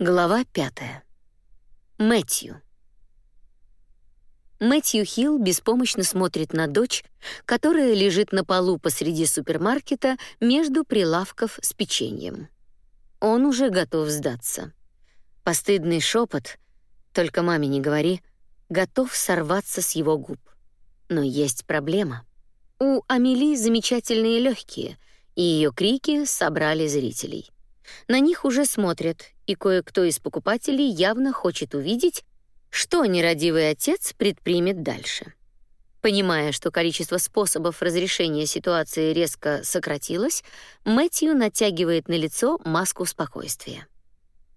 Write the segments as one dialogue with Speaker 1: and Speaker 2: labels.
Speaker 1: Глава пятая. Мэтью. Мэтью Хилл беспомощно смотрит на дочь, которая лежит на полу посреди супермаркета между прилавков с печеньем. Он уже готов сдаться. Постыдный шепот, только маме не говори, готов сорваться с его губ. Но есть проблема. У Амели замечательные легкие, и ее крики собрали зрителей. На них уже смотрят, и кое-кто из покупателей явно хочет увидеть, что нерадивый отец предпримет дальше. Понимая, что количество способов разрешения ситуации резко сократилось, Мэтью натягивает на лицо маску спокойствия.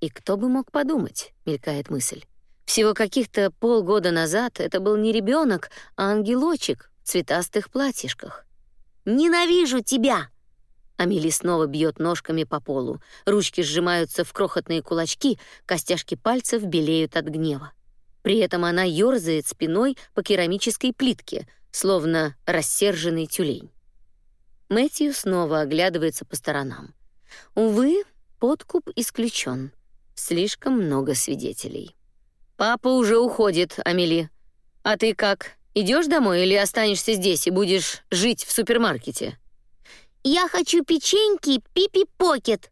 Speaker 1: И кто бы мог подумать, мелькает мысль. Всего каких-то полгода назад это был не ребенок, а ангелочек в цветастых платьишках. Ненавижу тебя, Амели снова бьет ножками по полу. Ручки сжимаются в крохотные кулачки, костяшки пальцев белеют от гнева. При этом она ёрзает спиной по керамической плитке, словно рассерженный тюлень. Мэтью снова оглядывается по сторонам. Увы, подкуп исключен. Слишком много свидетелей. Папа уже уходит, Амели. А ты как? Идешь домой или останешься здесь и будешь жить в супермаркете?
Speaker 2: Я хочу печеньки Пипи Покет.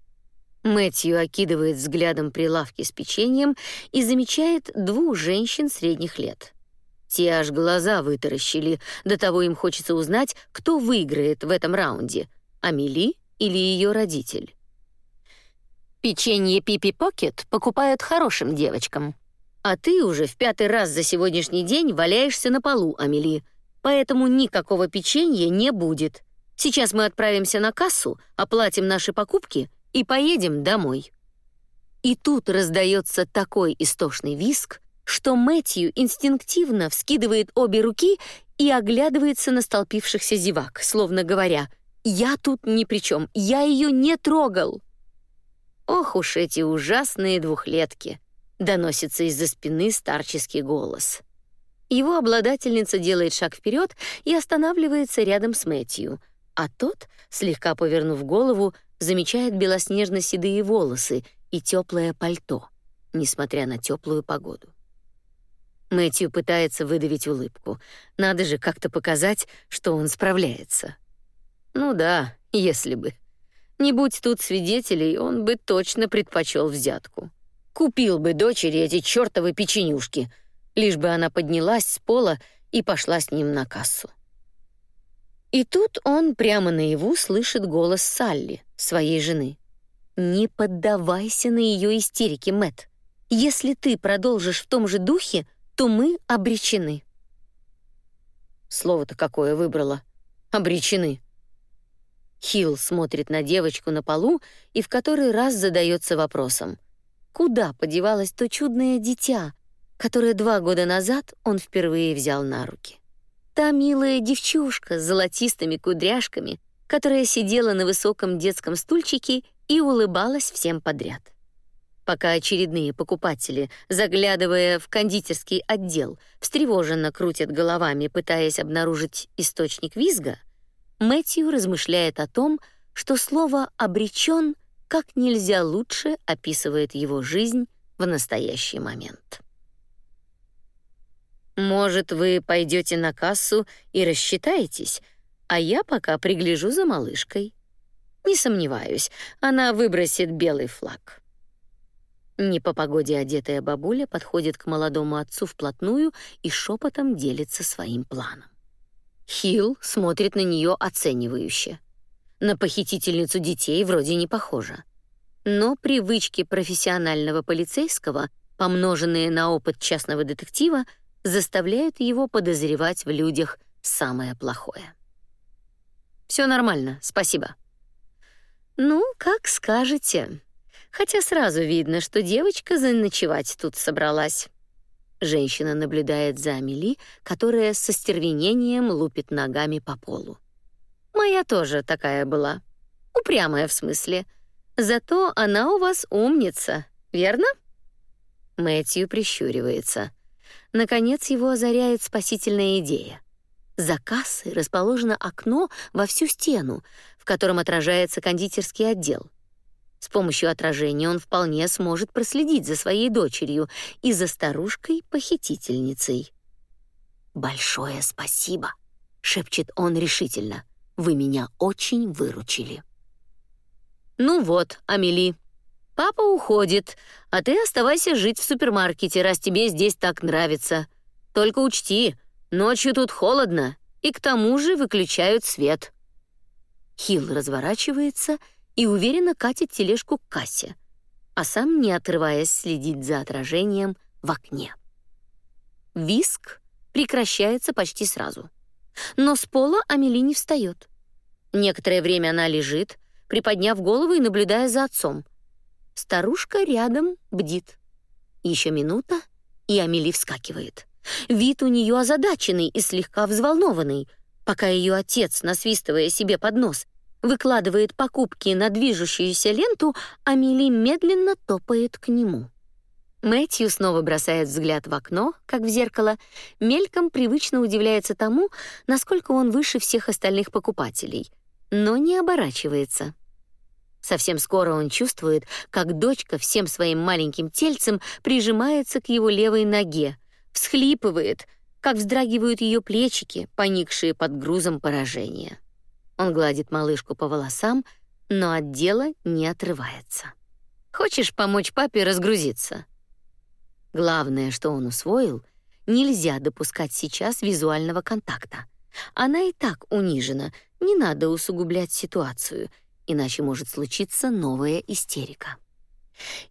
Speaker 1: Мэтью окидывает взглядом прилавки с печеньем и замечает двух женщин средних лет. Те аж глаза вытаращили, до того им хочется узнать, кто выиграет в этом раунде: Амели или ее родитель. Печенье Пипи Покет покупают хорошим девочкам. А ты уже в пятый раз за сегодняшний день валяешься на полу, Амели. Поэтому никакого печенья не будет. Сейчас мы отправимся на кассу, оплатим наши покупки и поедем домой. И тут раздается такой истошный визг, что Мэтью инстинктивно вскидывает обе руки и оглядывается на столпившихся зевак, словно говоря: "Я тут ни при чем, я ее не трогал". Ох уж эти ужасные двухлетки, доносится из-за спины старческий голос. Его обладательница делает шаг вперед и останавливается рядом с Мэтью а тот, слегка повернув голову, замечает белоснежно-седые волосы и теплое пальто, несмотря на теплую погоду. Мэтью пытается выдавить улыбку. Надо же как-то показать, что он справляется. Ну да, если бы. Не будь тут свидетелей, он бы точно предпочел взятку. Купил бы дочери эти чёртовы печенюшки, лишь бы она поднялась с пола и пошла с ним на кассу. И тут он прямо наяву слышит голос Салли, своей жены. «Не поддавайся на ее истерики, Мэт. Если ты продолжишь в том же духе, то мы обречены». Слово-то какое выбрала. Обречены. Хилл смотрит на девочку на полу и в который раз задается вопросом. Куда подевалось то чудное дитя, которое два года назад он впервые взял на руки? Та милая девчушка с золотистыми кудряшками, которая сидела на высоком детском стульчике и улыбалась всем подряд. Пока очередные покупатели, заглядывая в кондитерский отдел, встревоженно крутят головами, пытаясь обнаружить источник визга, Мэтью размышляет о том, что слово обречен как нельзя лучше описывает его жизнь в настоящий момент. Может, вы пойдете на кассу и рассчитаетесь, а я пока пригляжу за малышкой. Не сомневаюсь, она выбросит белый флаг. Не по погоде одетая бабуля подходит к молодому отцу вплотную и шепотом делится своим планом. Хилл смотрит на нее оценивающе. На похитительницу детей вроде не похоже. Но привычки профессионального полицейского, помноженные на опыт частного детектива, заставляют его подозревать в людях самое плохое. Все нормально, спасибо. Ну, как скажете. Хотя сразу видно, что девочка заночевать тут собралась. Женщина наблюдает за Амели, которая со стервенением лупит ногами по полу. Моя тоже такая была. Упрямая в смысле. Зато она у вас умница, верно? Мэтью прищуривается. Наконец его озаряет спасительная идея. За кассой расположено окно во всю стену, в котором отражается кондитерский отдел. С помощью отражения он вполне сможет проследить за своей дочерью и за старушкой-похитительницей. «Большое спасибо», — шепчет он решительно. «Вы меня очень выручили». «Ну вот, Амели, папа уходит, а ты оставайся жить в супермаркете, раз тебе здесь так нравится. Только учти, ночью тут холодно, и к тому же выключают свет». Хилл разворачивается и уверенно катит тележку к кассе, а сам, не отрываясь, следит за отражением в окне. Виск прекращается почти сразу. Но с пола Амели не встает. Некоторое время она лежит, приподняв голову и наблюдая за отцом. Старушка рядом бдит. Еще минута, и Амели вскакивает. Вид у нее озадаченный и слегка взволнованный, пока ее отец, насвистывая себе под нос, выкладывает покупки на движущуюся ленту, Амели медленно топает к нему. Мэтью снова бросает взгляд в окно, как в зеркало, мельком привычно удивляется тому, насколько он выше всех остальных покупателей, но не оборачивается. Совсем скоро он чувствует, как дочка всем своим маленьким тельцем прижимается к его левой ноге, всхлипывает, как вздрагивают ее плечики, поникшие под грузом поражения. Он гладит малышку по волосам, но от дела не отрывается. Хочешь помочь папе разгрузиться? Главное, что он усвоил, нельзя допускать сейчас визуального контакта. Она и так унижена, не надо усугублять ситуацию, иначе может случиться новая истерика.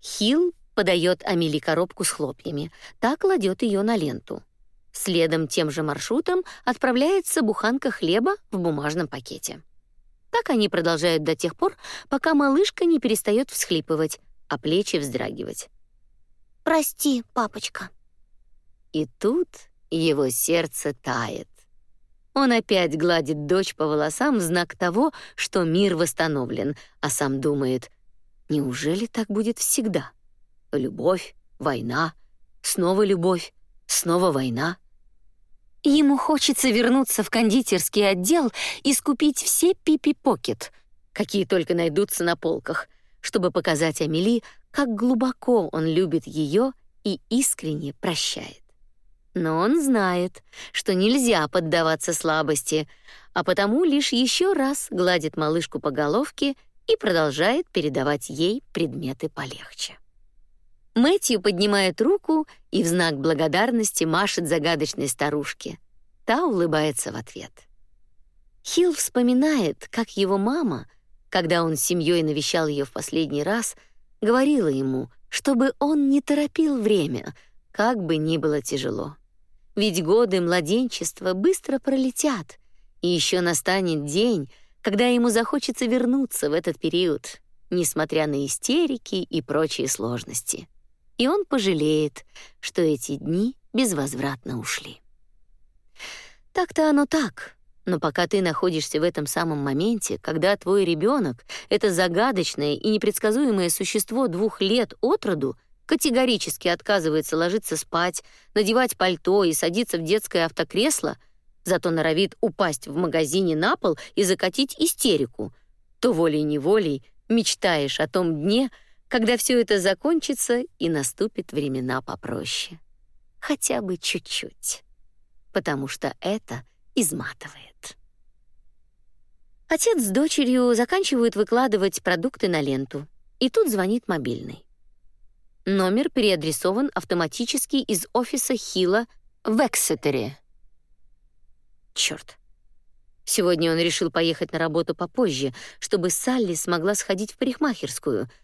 Speaker 1: Хил подает Амели коробку с хлопьями, так кладет ее на ленту. Следом тем же маршрутом отправляется буханка хлеба в бумажном пакете. Так они продолжают до тех пор, пока малышка не перестает всхлипывать, а плечи вздрагивать.
Speaker 2: «Прости, папочка».
Speaker 1: И тут его сердце тает. Он опять гладит дочь по волосам в знак того, что мир восстановлен, а сам думает, неужели так будет всегда? Любовь, война, снова любовь, снова война. Ему хочется вернуться в кондитерский отдел и скупить все пипи-покет, какие только найдутся на полках, чтобы показать Амели, как глубоко он любит ее и искренне прощает. Но он знает, что нельзя поддаваться слабости, а потому лишь еще раз гладит малышку по головке и продолжает передавать ей предметы полегче. Мэтью поднимает руку и в знак благодарности машет загадочной старушке. Та улыбается в ответ. Хилл вспоминает, как его мама, когда он с семьей навещал ее в последний раз, говорила ему, чтобы он не торопил время, как бы ни было тяжело. Ведь годы младенчества быстро пролетят, и еще настанет день, когда ему захочется вернуться в этот период, несмотря на истерики и прочие сложности и он пожалеет, что эти дни безвозвратно ушли. Так-то оно так, но пока ты находишься в этом самом моменте, когда твой ребенок, это загадочное и непредсказуемое существо двух лет от роду, категорически отказывается ложиться спать, надевать пальто и садиться в детское автокресло, зато норовит упасть в магазине на пол и закатить истерику, то волей-неволей мечтаешь о том дне, когда все это закончится и наступит времена попроще. Хотя бы чуть-чуть. Потому что это изматывает. Отец с дочерью заканчивают выкладывать продукты на ленту, и тут звонит мобильный. Номер переадресован автоматически из офиса Хила в Эксетере. Черт. Сегодня он решил поехать на работу попозже, чтобы Салли смогла сходить в парикмахерскую —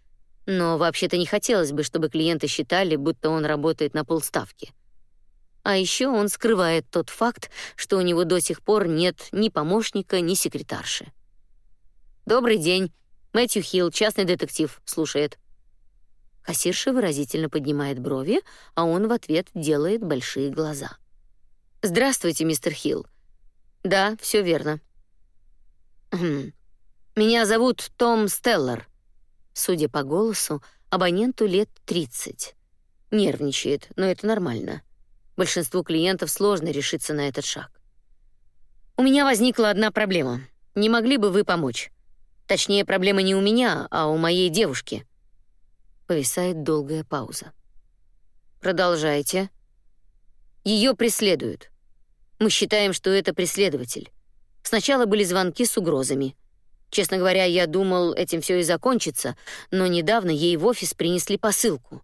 Speaker 1: но вообще-то не хотелось бы, чтобы клиенты считали, будто он работает на полставки. А еще он скрывает тот факт, что у него до сих пор нет ни помощника, ни секретарши. Добрый день. Мэтью Хилл, частный детектив, слушает. Кассирша выразительно поднимает брови, а он в ответ делает большие глаза. Здравствуйте, мистер Хилл. Да, все верно. Хм. Меня зовут Том Стеллар. Судя по голосу, абоненту лет 30. Нервничает, но это нормально. Большинству клиентов сложно решиться на этот шаг. У меня возникла одна проблема. Не могли бы вы помочь? Точнее, проблема не у меня, а у моей девушки. Повисает долгая пауза. Продолжайте. Ее преследуют. Мы считаем, что это преследователь. Сначала были звонки с угрозами. Честно говоря, я думал, этим все и закончится, но недавно ей в офис принесли посылку.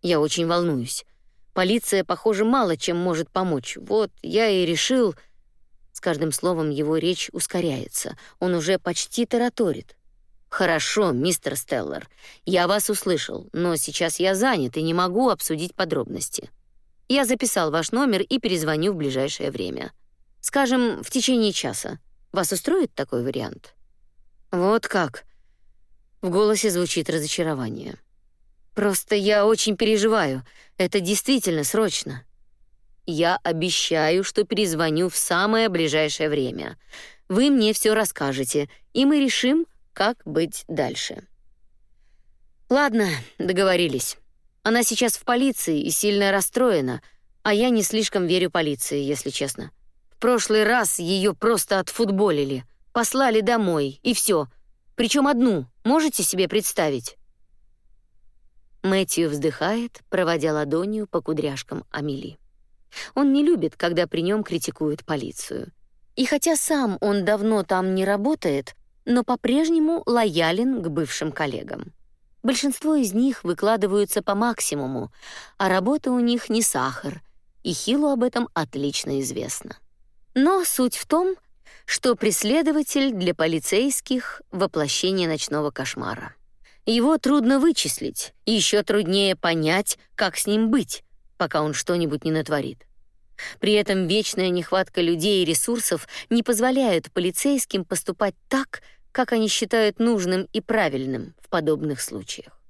Speaker 1: Я очень волнуюсь. Полиция, похоже, мало чем может помочь. Вот я и решил... С каждым словом его речь ускоряется. Он уже почти тараторит. «Хорошо, мистер Стеллар, я вас услышал, но сейчас я занят и не могу обсудить подробности. Я записал ваш номер и перезвоню в ближайшее время. Скажем, в течение часа. Вас устроит такой вариант?» «Вот как?» В голосе звучит разочарование. «Просто я очень переживаю. Это действительно срочно. Я обещаю, что перезвоню в самое ближайшее время. Вы мне все расскажете, и мы решим, как быть дальше. Ладно, договорились. Она сейчас в полиции и сильно расстроена, а я не слишком верю полиции, если честно. В прошлый раз ее просто отфутболили, послали домой и все. Причем одну, можете себе представить? Мэтью вздыхает, проводя ладонью по кудряшкам Амели. Он не любит, когда при нем критикуют полицию. И хотя сам он давно там не работает, но по-прежнему лоялен к бывшим коллегам. Большинство из них выкладываются по максимуму, а работа у них не сахар, и Хилу об этом отлично известно. Но суть в том, что преследователь для полицейских — воплощение ночного кошмара. Его трудно вычислить, еще труднее понять, как с ним быть, пока он что-нибудь не натворит. При этом вечная нехватка людей и ресурсов не позволяет полицейским поступать так, как они считают нужным и правильным в подобных случаях.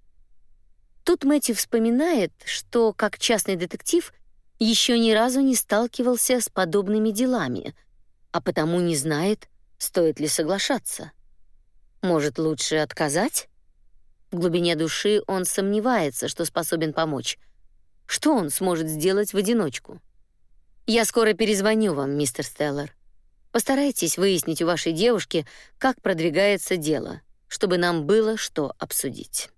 Speaker 1: Тут Мэтью вспоминает, что как частный детектив еще ни разу не сталкивался с подобными делами, а потому не знает, стоит ли соглашаться. Может, лучше отказать? В глубине души он сомневается, что способен помочь. Что он сможет сделать в одиночку? Я скоро перезвоню вам, мистер Стеллар. Постарайтесь выяснить у вашей девушки, как продвигается дело, чтобы нам было что обсудить.